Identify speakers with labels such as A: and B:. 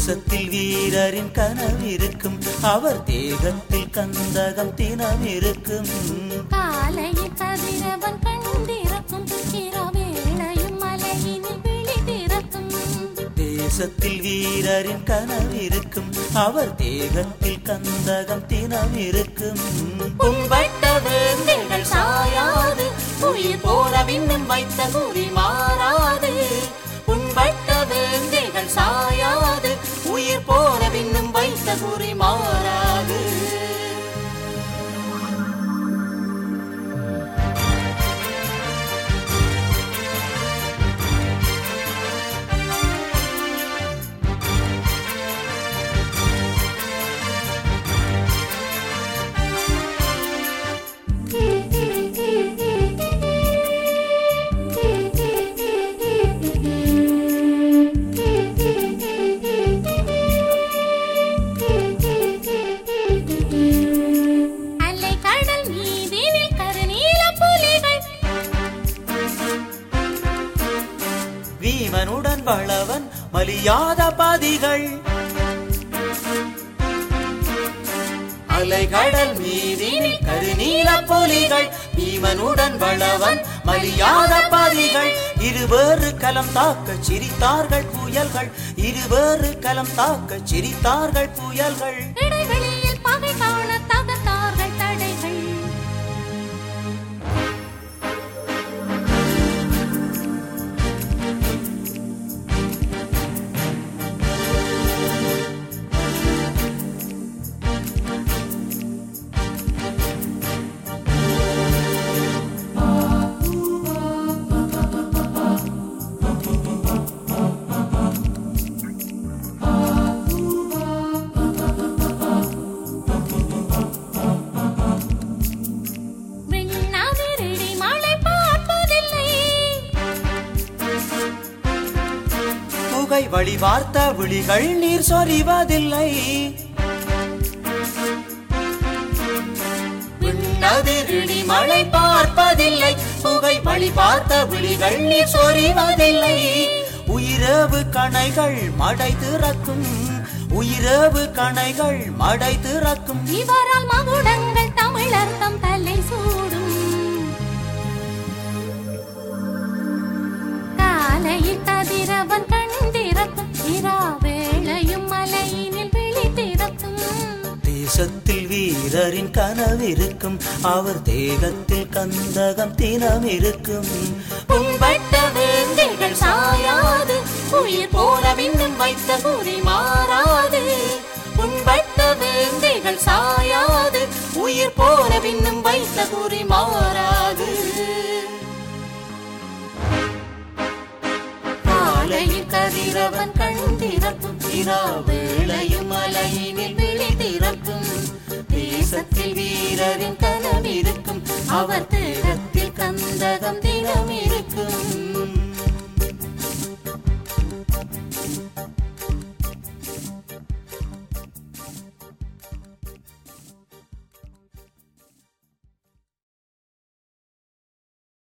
A: தேசத்தில் வீரரின் கனவிருக்கும் அவர் தேகத்தில் கந்தகம் தினம் இருக்கும்.
B: காலையில் கதிரவன் கண்டிருக்கும்.
A: தேசத்தில் வீரரின் கனவிருக்கும் அவர் தேகத்தில் கந்தகம் தினம் இருக்கும்.
B: சாயாது. உயிர் போன விண்ணும் வைத்த குறி போன விண்ணும் வைத்த குறி மாறாது
A: வீமனுடன் வளவன் மலியாத பாதிகள். அலைகடல் மீதினில் கருநீல புலிகள் பீமனுடன் வளவன் மலியாத பாதிகள். இருவேறு கலம் தாக்க சிரித்தார்கள் புயல்கள். இருவேறு கலம் தாக்க சிரித்தார்கள் புயல்கள்.
B: புகை
A: வழி வார்த்த விழிகள் நீர் சொறிவதில்லை மழை பார்ப்பதில்லை. புகை வழி பார்த்த விழிகள் நீர் சொறிவதில்லை உயிரவு கணைகள் மடை திறக்கும். உயிரவு கணைகள் மடை திறக்கும்.
B: இவரால் மகுடங்கள் தமிழர்
A: தேசத்தில் வீரரின் கனவிருக்கும் அவர் தேகத்தில் கந்தகம் தினம் இருக்கும்.
B: சாயாது. உயிர் விண்ணும் வைத்த குறி மாறாது. புண்பட்ட வேந்தைகள் சாயாது. உயிர் போன விண்ணும் வைத்த குறி மாறாது. காலையில் கதிரவன் திறக்கும். இராவேளையும் அலையினில் விழி திறக்கும். தேசத்தில் வீரரின் தனம் இருக்கும். அவர் தேகத்தில்